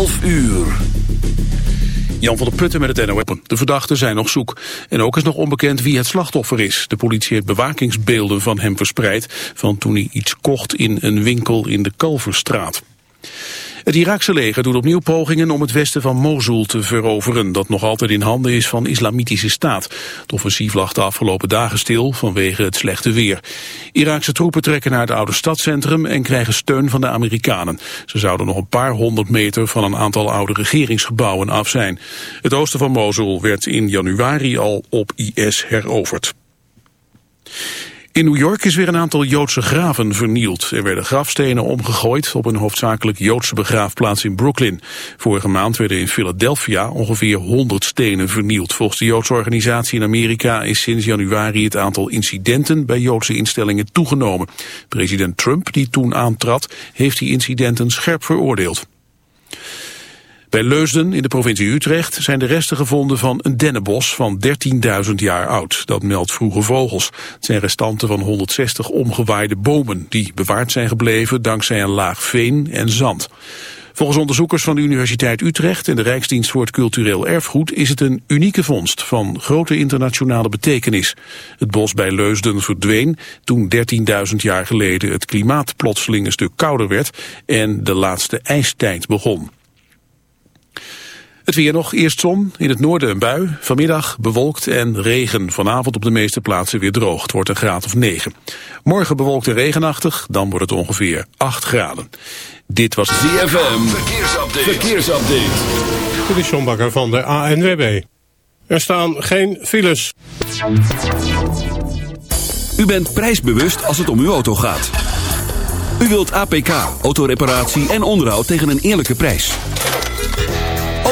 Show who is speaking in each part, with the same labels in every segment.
Speaker 1: 12 uur.
Speaker 2: Jan van der Putten met het NOS. De verdachten zijn nog zoek. En ook is nog onbekend wie het slachtoffer is. De politie heeft bewakingsbeelden van hem verspreid... van toen hij iets kocht in een winkel in de Kalverstraat. Het Iraakse leger doet opnieuw pogingen om het westen van Mosul te veroveren, dat nog altijd in handen is van islamitische staat. Het offensief lag de afgelopen dagen stil vanwege het slechte weer. Iraakse troepen trekken naar het oude stadscentrum en krijgen steun van de Amerikanen. Ze zouden nog een paar honderd meter van een aantal oude regeringsgebouwen af zijn. Het oosten van Mosul werd in januari al op IS heroverd. In New York is weer een aantal Joodse graven vernield. Er werden grafstenen omgegooid op een hoofdzakelijk Joodse begraafplaats in Brooklyn. Vorige maand werden in Philadelphia ongeveer 100 stenen vernield. Volgens de Joodse organisatie in Amerika is sinds januari het aantal incidenten bij Joodse instellingen toegenomen. President Trump, die toen aantrad, heeft die incidenten scherp veroordeeld. Bij Leusden in de provincie Utrecht zijn de resten gevonden van een dennenbos van 13.000 jaar oud. Dat meldt Vroege Vogels. Het zijn restanten van 160 omgewaaide bomen die bewaard zijn gebleven dankzij een laag veen en zand. Volgens onderzoekers van de Universiteit Utrecht en de Rijksdienst voor het Cultureel Erfgoed is het een unieke vondst van grote internationale betekenis. Het bos bij Leusden verdween toen 13.000 jaar geleden het klimaat plotseling een stuk kouder werd en de laatste ijstijd begon. Het weer nog, eerst zon, in het noorden een bui. Vanmiddag bewolkt en regen. Vanavond op de meeste plaatsen weer droog. Het wordt een graad of 9. Morgen bewolkt en regenachtig, dan wordt het ongeveer 8 graden. Dit was
Speaker 1: ZFM. Verkeersupdate. Verkeersupdate.
Speaker 3: Dit is John Bakker van de ANWB. Er staan geen files.
Speaker 1: U bent prijsbewust als het om uw auto gaat. U wilt APK, autoreparatie en onderhoud tegen een eerlijke prijs.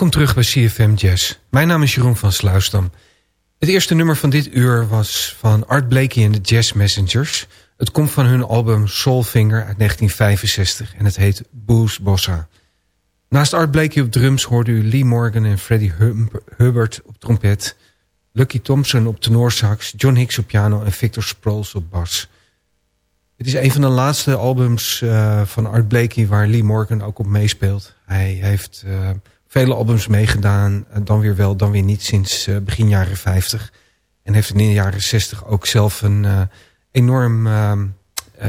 Speaker 4: Welkom terug bij CFM Jazz. Mijn naam is Jeroen van Sluisdam. Het eerste nummer van dit uur was van Art Blakey en de Jazz Messengers. Het komt van hun album Soulfinger uit 1965 en het heet Booze Bossa. Naast Art Blakey op drums hoorde u Lee Morgan en Freddie Hubbard op trompet... Lucky Thompson op tenorsax, John Hicks op piano en Victor Sproles op bas. Het is een van de laatste albums uh, van Art Blakey waar Lee Morgan ook op meespeelt. Hij heeft uh, vele albums meegedaan, uh, dan weer wel, dan weer niet sinds begin jaren 50. En heeft in de jaren 60 ook zelf een enorm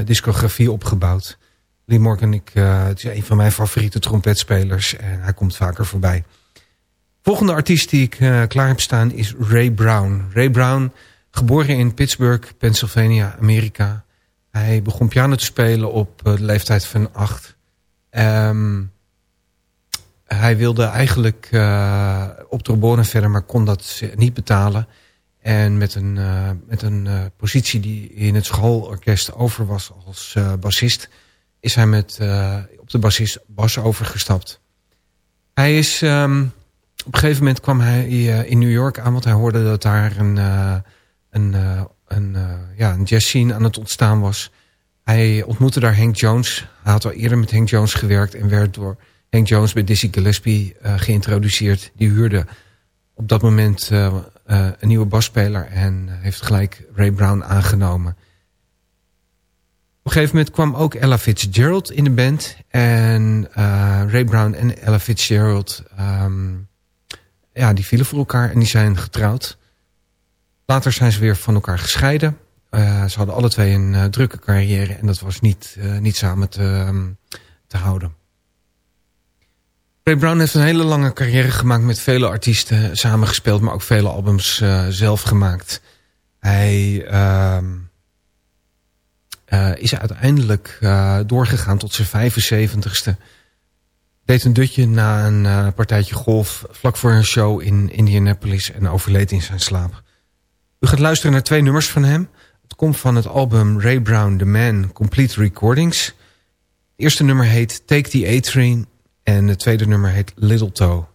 Speaker 4: discografie opgebouwd. Lee Morgan, ik, het is een van mijn favoriete trompetspelers en hij komt vaker voorbij. Volgende artiest die ik klaar heb staan is Ray Brown. Ray Brown, geboren in Pittsburgh, Pennsylvania, Amerika... Hij begon piano te spelen op eh, de leeftijd van acht. Um, hij wilde eigenlijk uh, op trombone verder, maar kon dat niet betalen. En met een, uh, met een uh, positie die in het schoolorkest over was als bassist... is hij met, op de bassist bas overgestapt. Hij is... Um, op een gegeven moment kwam hij in New York aan... want hij hoorde dat daar een, een een, ja, een jazz scene aan het ontstaan was. Hij ontmoette daar Hank Jones. Hij had al eerder met Hank Jones gewerkt... en werd door Hank Jones bij Dizzy Gillespie uh, geïntroduceerd. Die huurde op dat moment uh, een nieuwe basspeler... en heeft gelijk Ray Brown aangenomen. Op een gegeven moment kwam ook Ella Fitzgerald in de band. En Ray Brown en Ella Fitzgerald... Um, ja, die vielen voor elkaar en die zijn getrouwd... Later zijn ze weer van elkaar gescheiden. Ze hadden alle twee een drukke carrière en dat was niet, niet samen te, um, te houden. Ray Brown heeft een hele lange carrière gemaakt met vele artiesten samengespeeld, maar ook vele albums zelf gemaakt. Hij ehm, is uiteindelijk doorgegaan tot zijn 75ste. Deed een dutje na een partijtje golf vlak voor een show in Indianapolis en overleed in zijn slaap. U gaat luisteren naar twee nummers van hem. Het komt van het album Ray Brown The Man Complete Recordings. Het eerste nummer heet Take the A-Train en het tweede nummer heet Little Toe.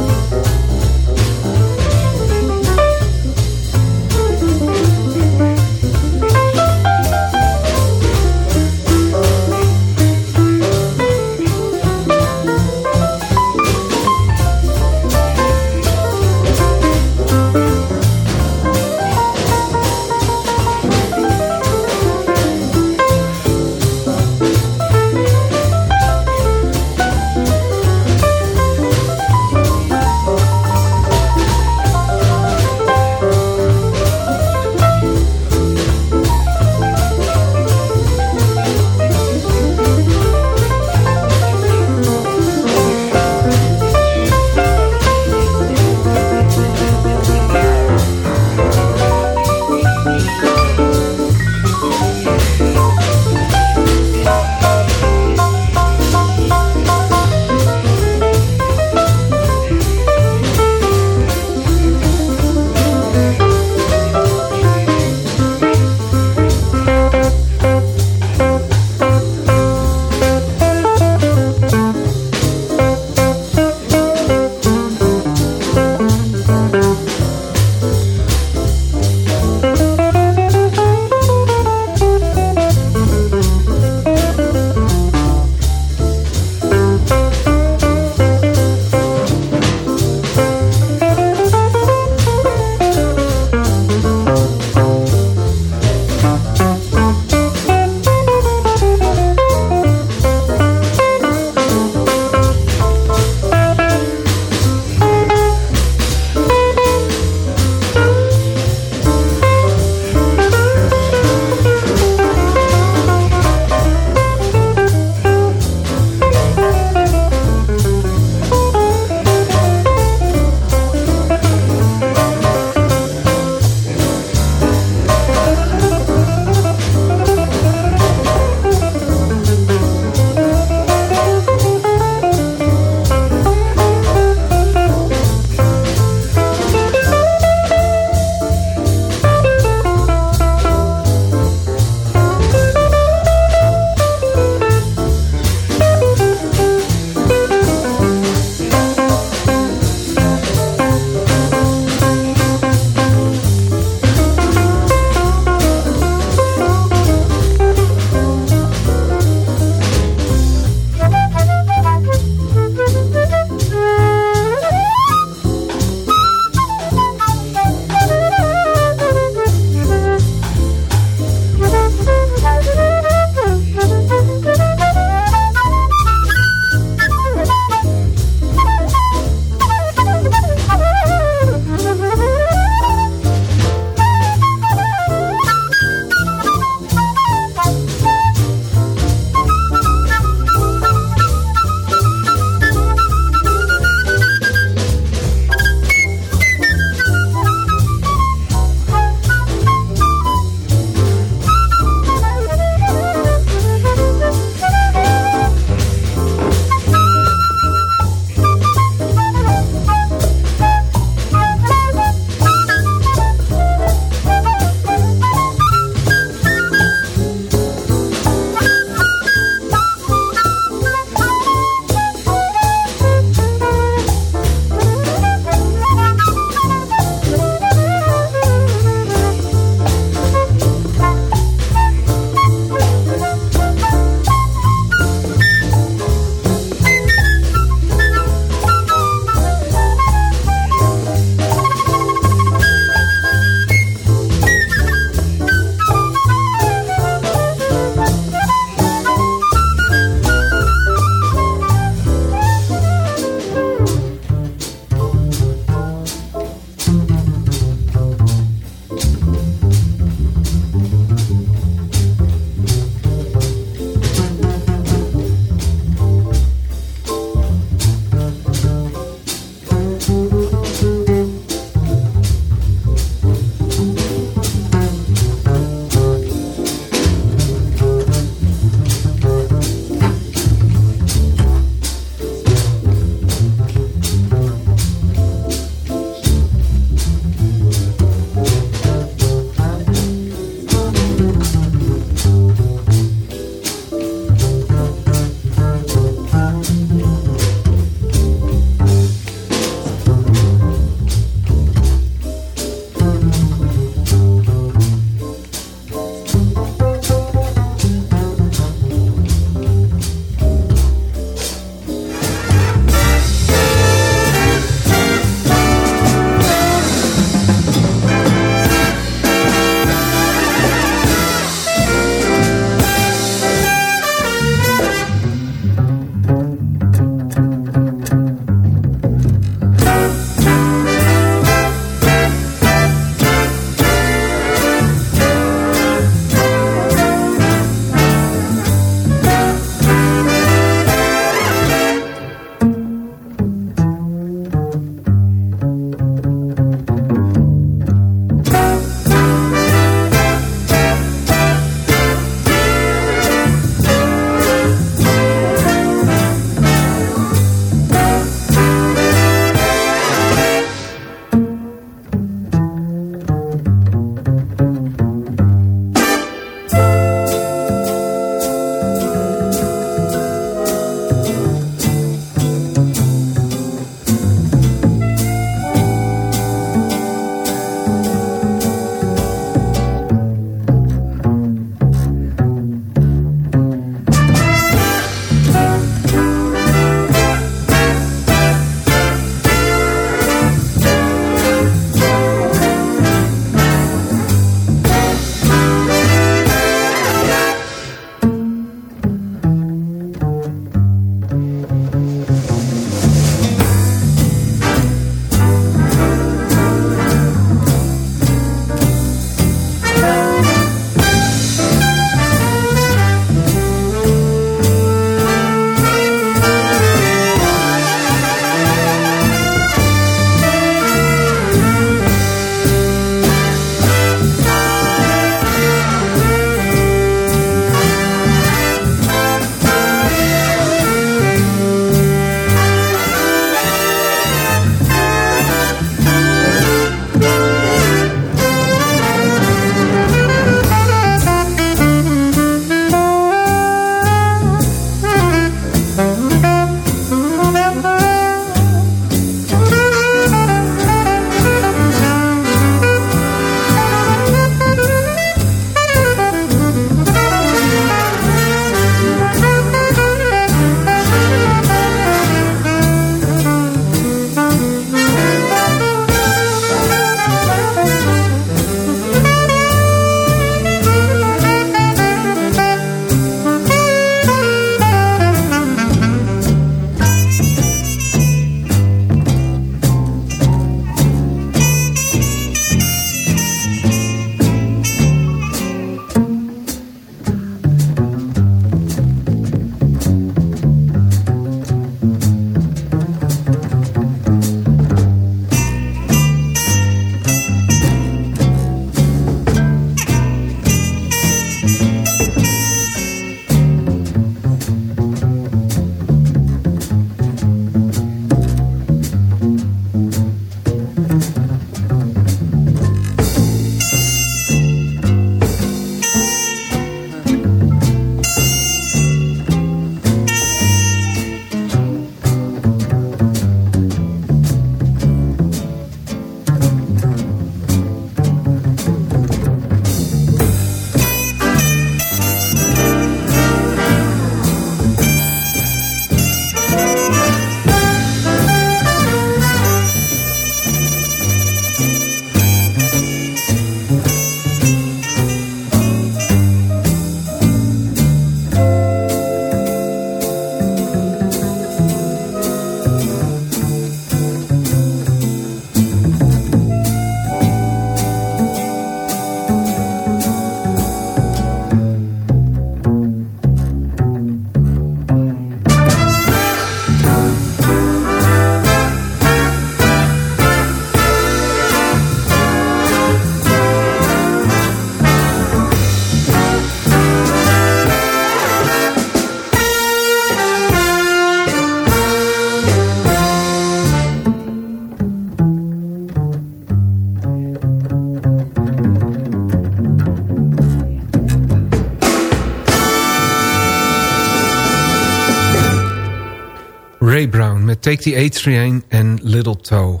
Speaker 4: Take the A-Train en Little Toe.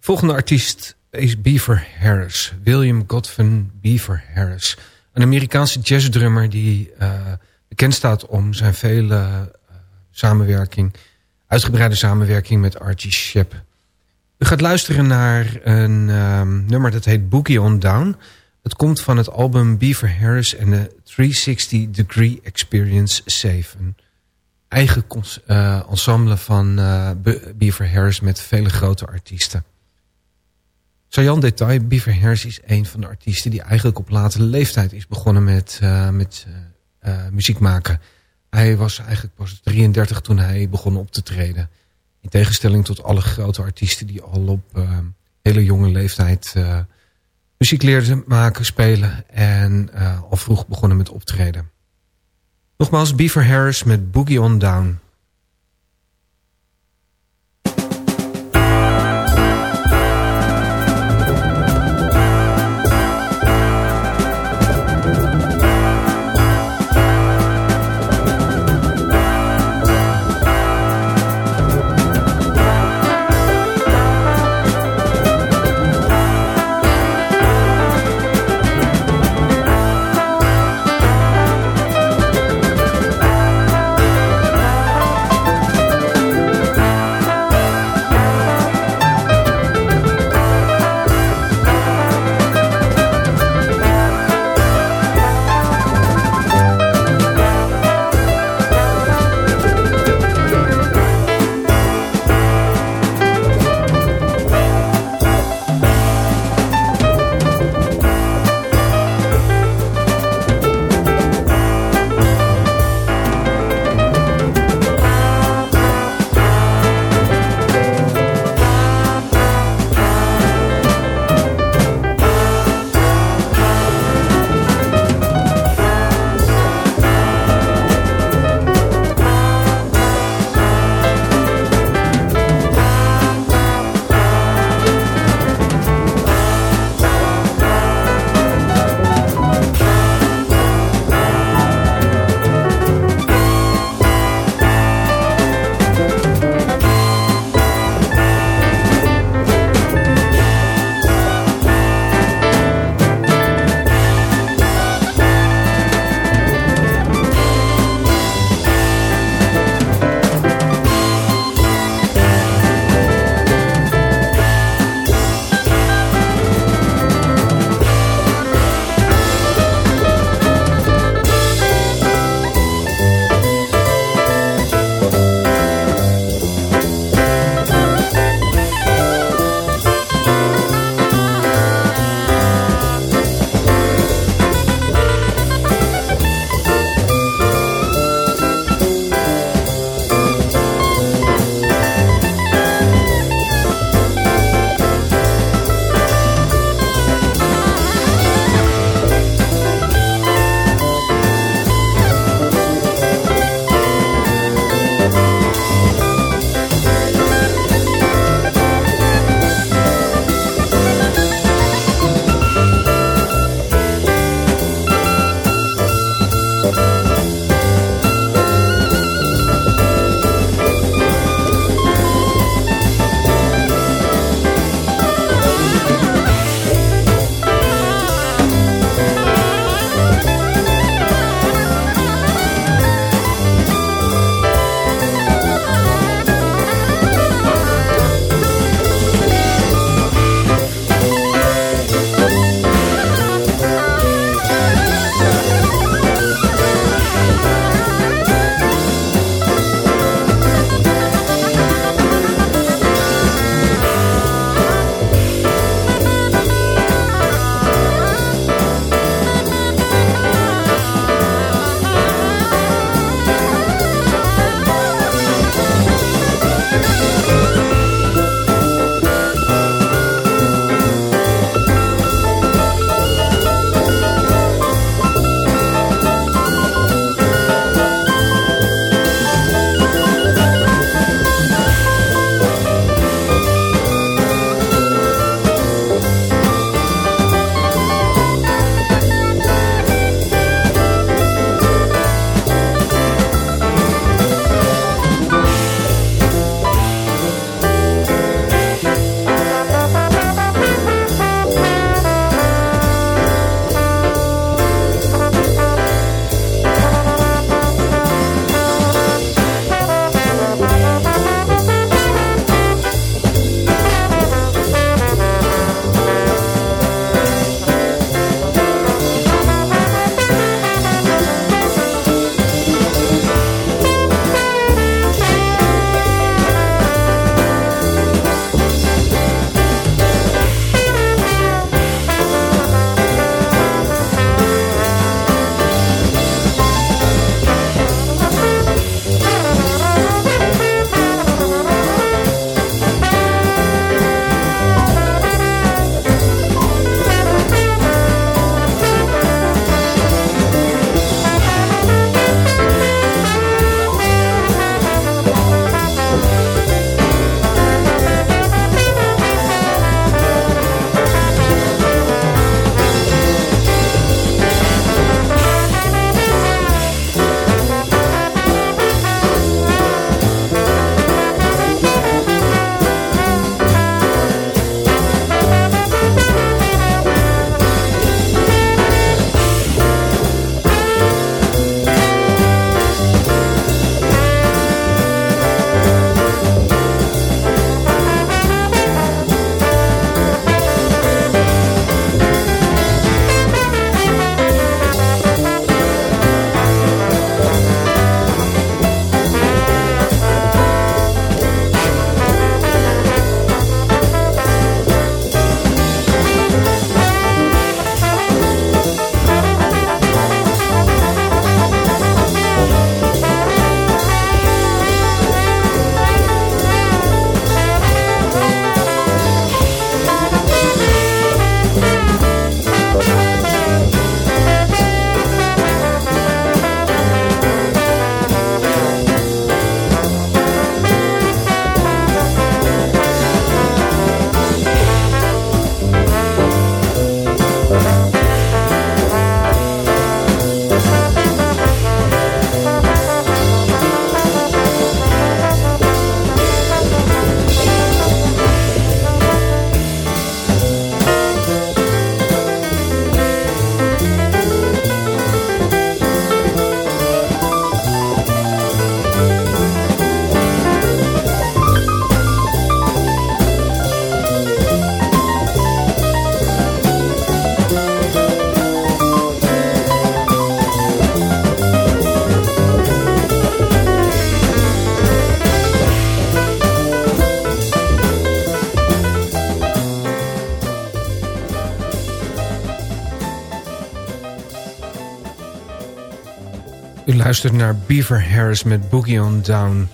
Speaker 4: Volgende artiest is Beaver Harris. William Godwin Beaver Harris. Een Amerikaanse jazzdrummer die uh, bekend staat om zijn vele uh, samenwerking... uitgebreide samenwerking met Archie Shepp. U gaat luisteren naar een um, nummer dat heet Boogie on Down. Het komt van het album Beaver Harris en de 360 Degree Experience 7 eigen uh, ensemble van uh, Beaver Harris met vele grote artiesten. Sajan detail, Beaver Harris is een van de artiesten die eigenlijk op latere leeftijd is begonnen met, uh, met muziek maken. Hij was eigenlijk pas 33 toen hij begon op te treden. In tegenstelling tot alle grote artiesten die al op hele jonge leeftijd muziek leerden maken, spelen en al vroeg begonnen met optreden. Nogmaals Beaver Harris met Boogie on Down. U luistert naar Beaver Harris met Boogie on Down.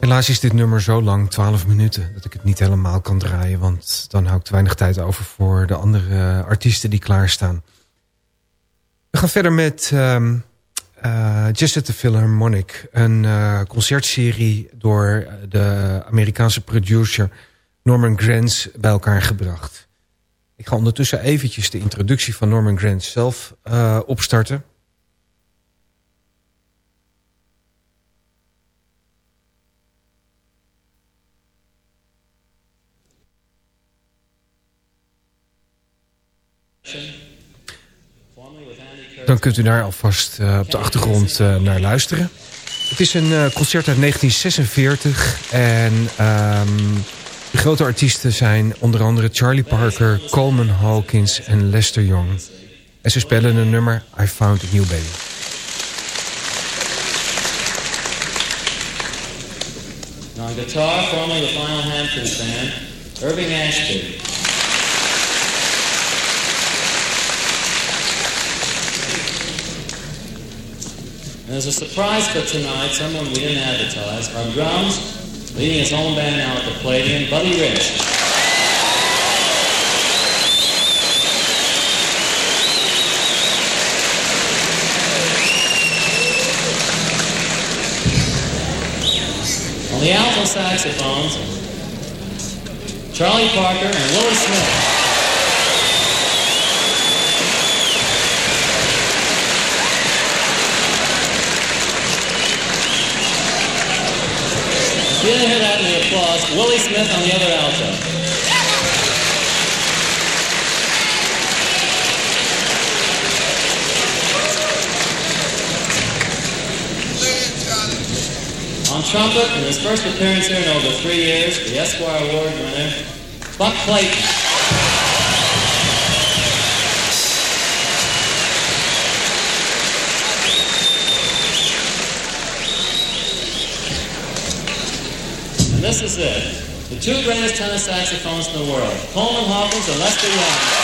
Speaker 4: Helaas is dit nummer zo lang, 12 minuten, dat ik het niet helemaal kan draaien. Want dan hou ik te weinig tijd over voor de andere artiesten die klaarstaan. We gaan verder met um, uh, at the Philharmonic. Een uh, concertserie door de Amerikaanse producer Norman Granz bij elkaar gebracht. Ik ga ondertussen eventjes de introductie van Norman Granz zelf uh, opstarten. Dan kunt u daar alvast uh, op de achtergrond uh, naar luisteren. Het is een uh, concert uit 1946 en um, de grote artiesten zijn onder andere Charlie Parker, Coleman Hawkins en Lester Young. En ze spelen een nummer I Found a New Baby.
Speaker 5: On guitar, formerly the Final Hamptons band, Irving Ashby. As a surprise for tonight, someone we didn't advertise, our drums, leading his own band now at the Palladium, Buddy Rich. On the alto saxophones, Charlie Parker and Willie Smith. You didn't hear that in the applause. Willie Smith on the other alto. On trumpet, in his first appearance here in over three years, the Esquire Award winner, Buck Clayton. This is it. The two greatest tenor saxophones in the world, Coleman Hawkins and Lester Young.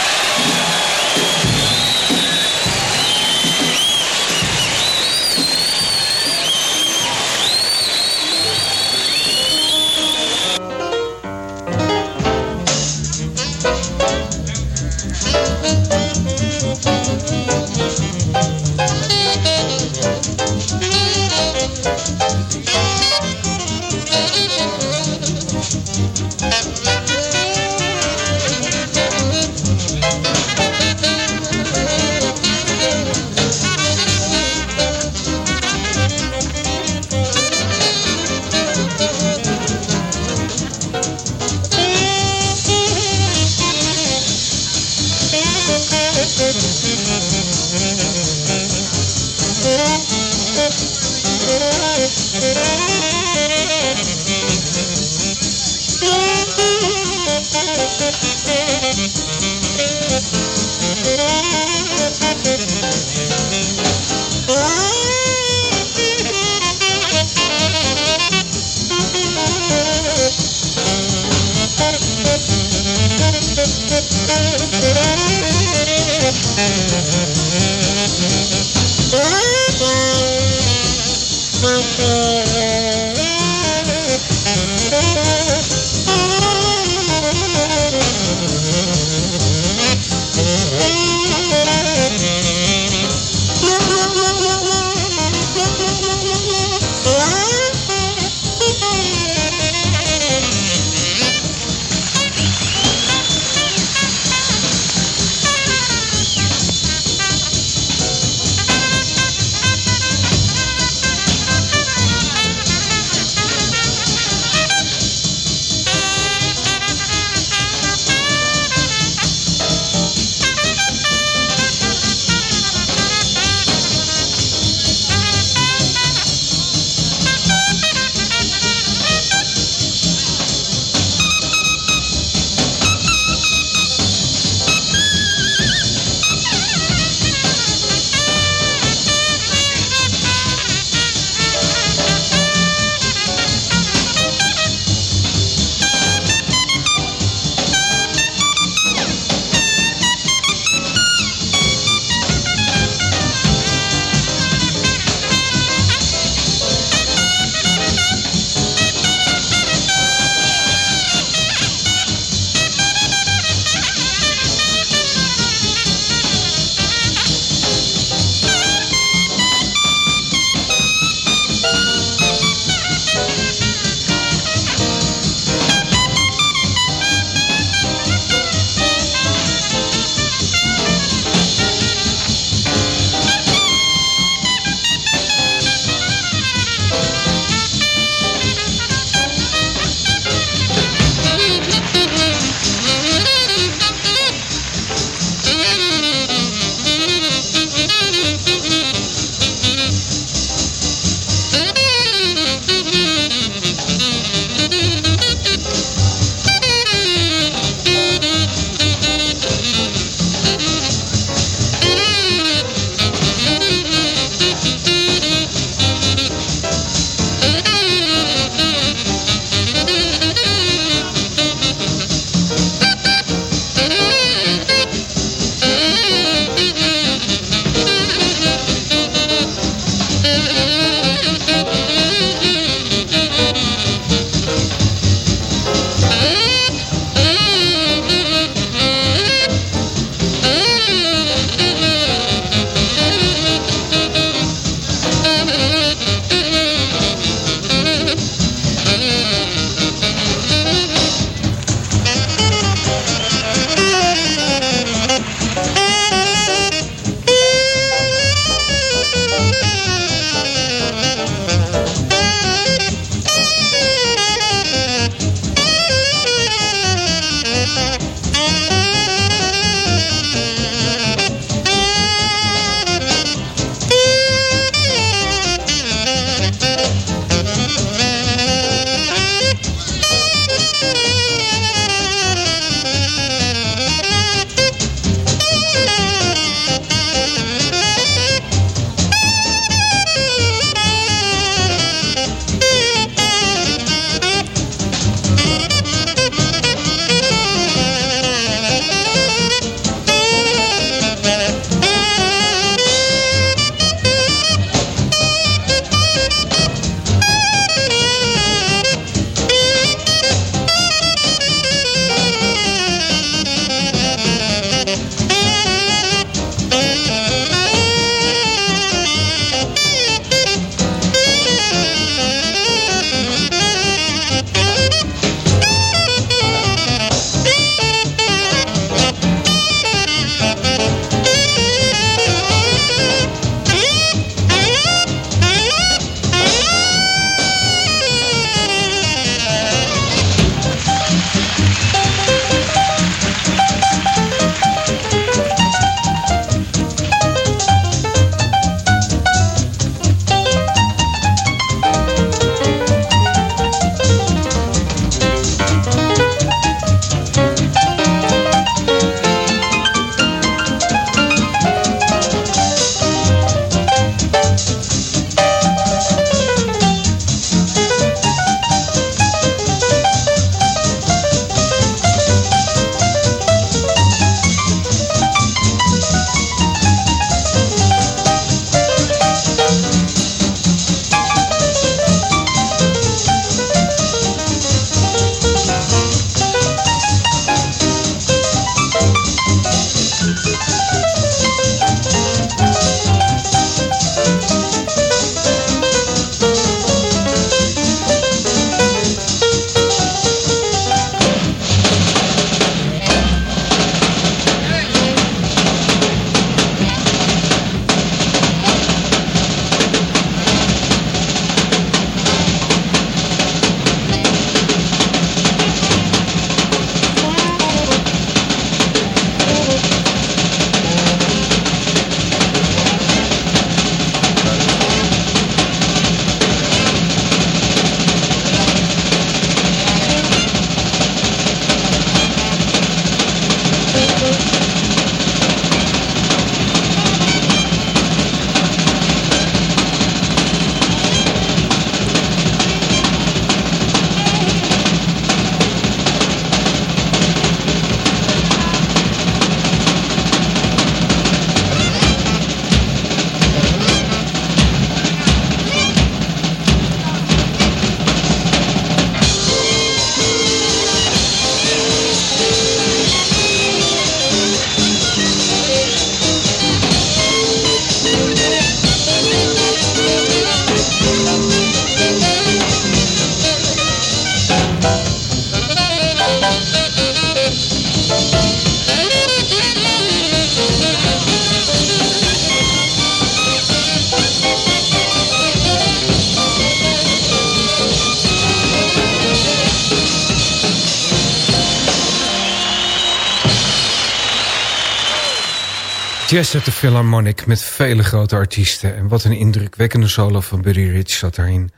Speaker 4: Jazz at the Philharmonic met vele grote artiesten. En wat een indrukwekkende solo van Buddy Rich zat daarin.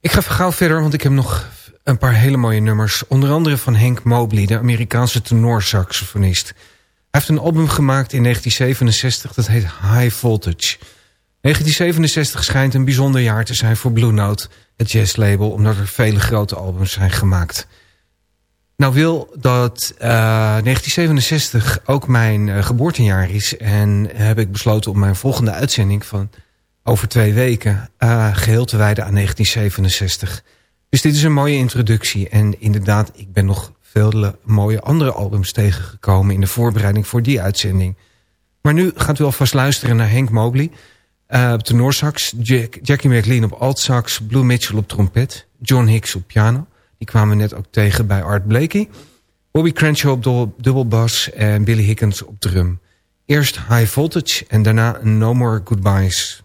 Speaker 4: Ik ga gauw verder, want ik heb nog een paar hele mooie nummers. Onder andere van Hank Mobley, de Amerikaanse tenorsaxofonist. Hij heeft een album gemaakt in 1967, dat heet High Voltage. 1967 schijnt een bijzonder jaar te zijn voor Blue Note, het jazzlabel... omdat er vele grote albums zijn gemaakt... Nou wil dat uh, eh, 1967 ook mijn uh, geboortejaar is. En heb ik besloten om mijn volgende uitzending van over twee weken... Uh, geheel te wijden aan 1967. Dus dit is een mooie introductie. En inderdaad, ik ben nog veel mooie andere albums tegengekomen... in de voorbereiding voor die uitzending. Maar nu gaat u alvast luisteren naar Hank Mobley... op de Jack, Jackie McLean op altsax... Blue Mitchell op trompet, John Hicks op piano... Die kwamen we net ook tegen bij Art Blakey. Bobby Crenshaw op dubbelbas en Billy Hickens op drum. Eerst High Voltage en daarna No More Goodbyes.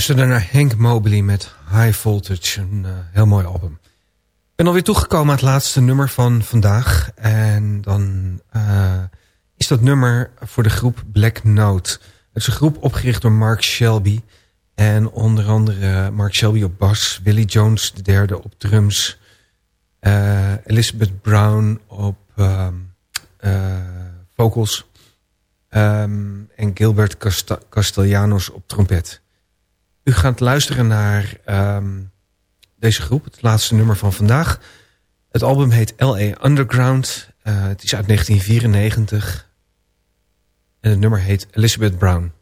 Speaker 4: Luisterde naar Hank Mobley met High Voltage. Een uh, heel mooi album. Ik ben alweer toegekomen aan het laatste nummer van vandaag. En dan uh, is dat nummer voor de groep Black Note. Het is een groep opgericht door Mark Shelby. En onder andere Mark Shelby op bas. Willie Jones de derde op drums. Uh, Elizabeth Brown op vocals. Um, en Gilbert Cast Castellanos op trompet. U gaat luisteren naar um, deze groep, het laatste nummer van vandaag. Het album heet L.A. Underground. Uh, het is uit 1994. En het nummer heet Elizabeth Brown.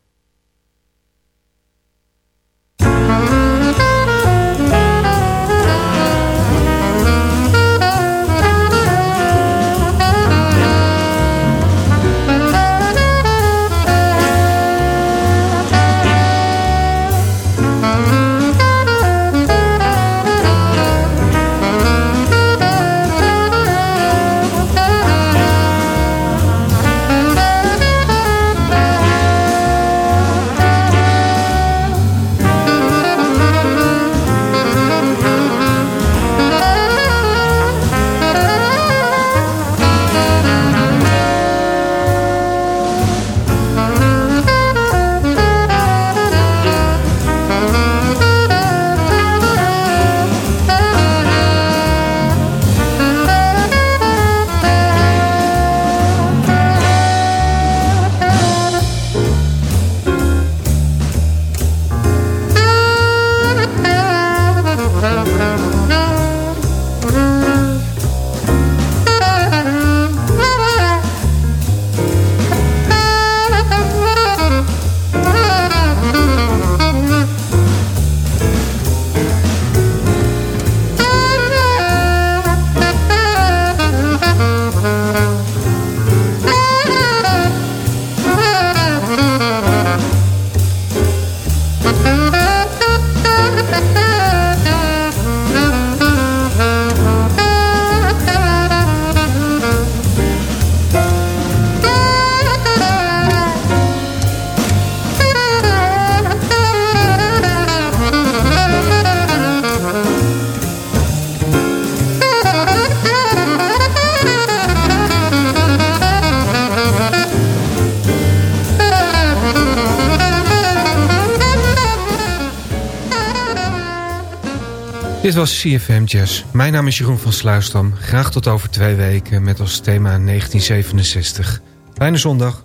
Speaker 4: Was CFM Jazz. Mijn naam is Jeroen van Sluisdam. Graag tot over twee weken met als thema 1967. Fijne zondag.